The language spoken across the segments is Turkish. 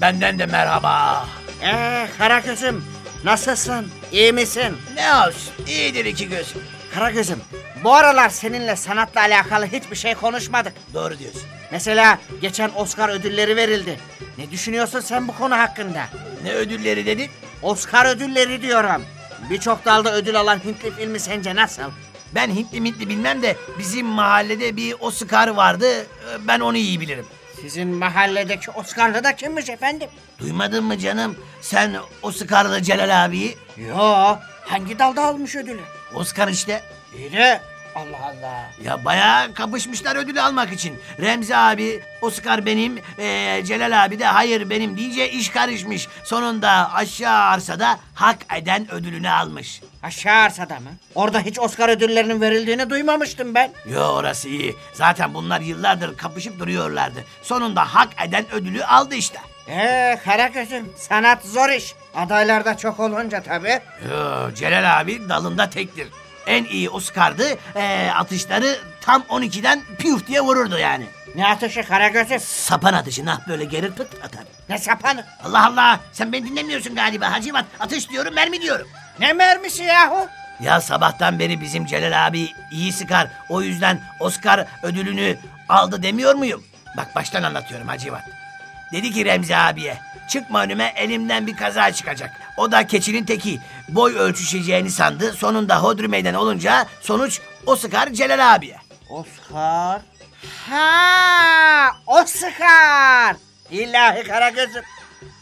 Benden de merhaba. Ee Karagöz'üm nasılsın? İyi misin? Ne olsun? İyidir iki gözüm. Karagöz'üm bu aralar seninle sanatla alakalı hiçbir şey konuşmadık. Doğru diyorsun. Mesela geçen Oscar ödülleri verildi. Ne düşünüyorsun sen bu konu hakkında? Ne ödülleri dedin? Oscar ödülleri diyorum. Birçok dalda ödül alan Hintli filmi sence nasıl? Ben Hintli mintli bilmem de bizim mahallede bir Oscar vardı. Ben onu iyi bilirim. Sizin mahalledeki Oscar'lı da kimmiş efendim? Duymadın mı canım? Sen Oscar'lı Celal abiyi. Yo, hangi dalda almış ödülü? Oscar işte. İyi de Allah Allah. Ya bayağı kapışmışlar ödülü almak için. Remzi abi Oscar benim, eee, Celal abi de hayır benim deyince iş karışmış. Sonunda aşağı arsada hak eden ödülünü almış. Aşağı arsada mı? Orada hiç Oscar ödüllerinin verildiğini duymamıştım ben. Yo orası iyi. Zaten bunlar yıllardır kapışıp duruyorlardı. Sonunda hak eden ödülü aldı işte. Ee Karagöz'üm sanat zor iş. Adaylar da çok olunca tabii. Yo, Celal abi dalında tektir. En iyi Oscar'dı. Eee, atışları tam 12'den püf diye vururdu yani. Ne ateşi Karagöz'üm? Sapan atışı nah böyle gelir pıt atar. Ne sapanı? Allah Allah sen beni dinlemiyorsun galiba Hacivat. Atış diyorum mermi diyorum. Ne mermisi yahu? Ya sabahtan beri bizim Celal abi iyi sıkar. O yüzden Oscar ödülünü aldı demiyor muyum? Bak baştan anlatıyorum Hacivat. Dedi ki Remzi abiye çıkma önüme elimden bir kaza çıkacak. O da keçinin teki. Boy ölçüşeceğini sandı. Sonunda hodri meydan olunca sonuç Oscar Celal abiye. Oscar. Ha, Oscar. İlahi Karagöz'üm.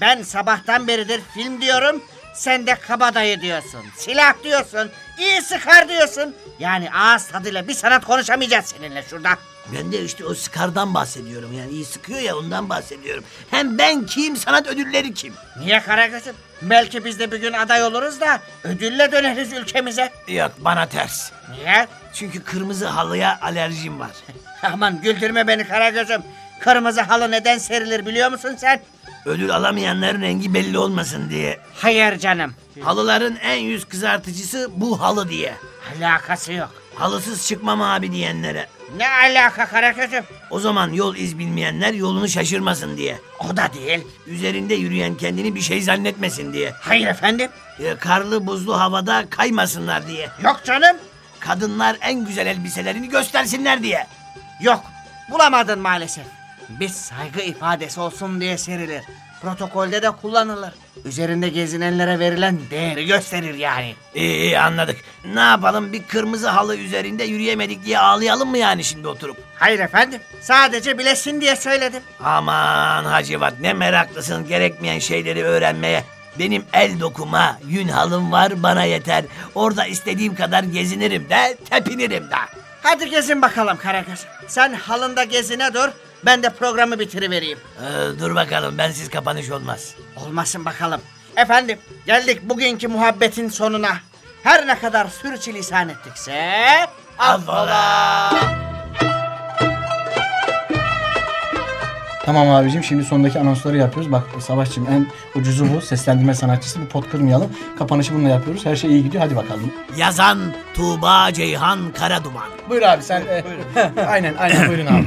Ben sabahtan beridir film diyorum. Sen de kabadayı diyorsun. Silah diyorsun. iyi sıkar diyorsun. Yani ağız tadıyla bir sanat konuşamayacağız seninle şurada. Ben de işte o Scar'dan bahsediyorum. Yani iyi sıkıyor ya ondan bahsediyorum. Hem ben kim, sanat ödülleri kim? Niye Karagöz'üm? Belki biz de bir gün aday oluruz da ödülle döneriz ülkemize. Yok bana ters. Niye? Çünkü kırmızı halıya alerjim var. Aman güldürme beni Karagöz'üm. Kırmızı halı neden serilir biliyor musun sen? Ödül alamayanların rengi belli olmasın diye. Hayır canım. Halıların en yüz kızartıcısı bu halı diye. Alakası yok. Halısız çıkmam abi diyenlere. Ne alaka Karagöz'üm? O zaman yol iz bilmeyenler yolunu şaşırmasın diye. O da değil. Üzerinde yürüyen kendini bir şey zannetmesin diye. Hayır efendim. E, karlı buzlu havada kaymasınlar diye. Yok canım. Kadınlar en güzel elbiselerini göstersinler diye. Yok. Bulamadın maalesef. Biz saygı ifadesi olsun diye serilir. Protokolde de kullanılır. Üzerinde gezinenlere verilen değeri gösterir yani. İyi iyi anladık. Ne yapalım bir kırmızı halı üzerinde yürüyemedik diye ağlayalım mı yani şimdi oturup? Hayır efendim. Sadece bilesin diye söyledim. Aman Hacivat ne meraklısın gerekmeyen şeyleri öğrenmeye. Benim el dokuma, yün halım var bana yeter. Orada istediğim kadar gezinirim de tepinirim de. Hadi gezin bakalım Karagöz. Sen halında gezine dur. Ben de programı bitirivereyim. Ee, dur bakalım bensiz kapanış olmaz. Olmasın bakalım. Efendim geldik bugünkü muhabbetin sonuna. Her ne kadar sürçülisan ettikse... Affola! Tamam abicim şimdi sondaki anonsları yapıyoruz. Bak Savaşçım en ucuzu bu. Seslendirme sanatçısı. Bir pot kırmayalım. Kapanışı bununla yapıyoruz. Her şey iyi gidiyor. Hadi bakalım. Yazan Tuğba Ceyhan Karaduman. Buyur abi sen. e, aynen aynen buyurun abi.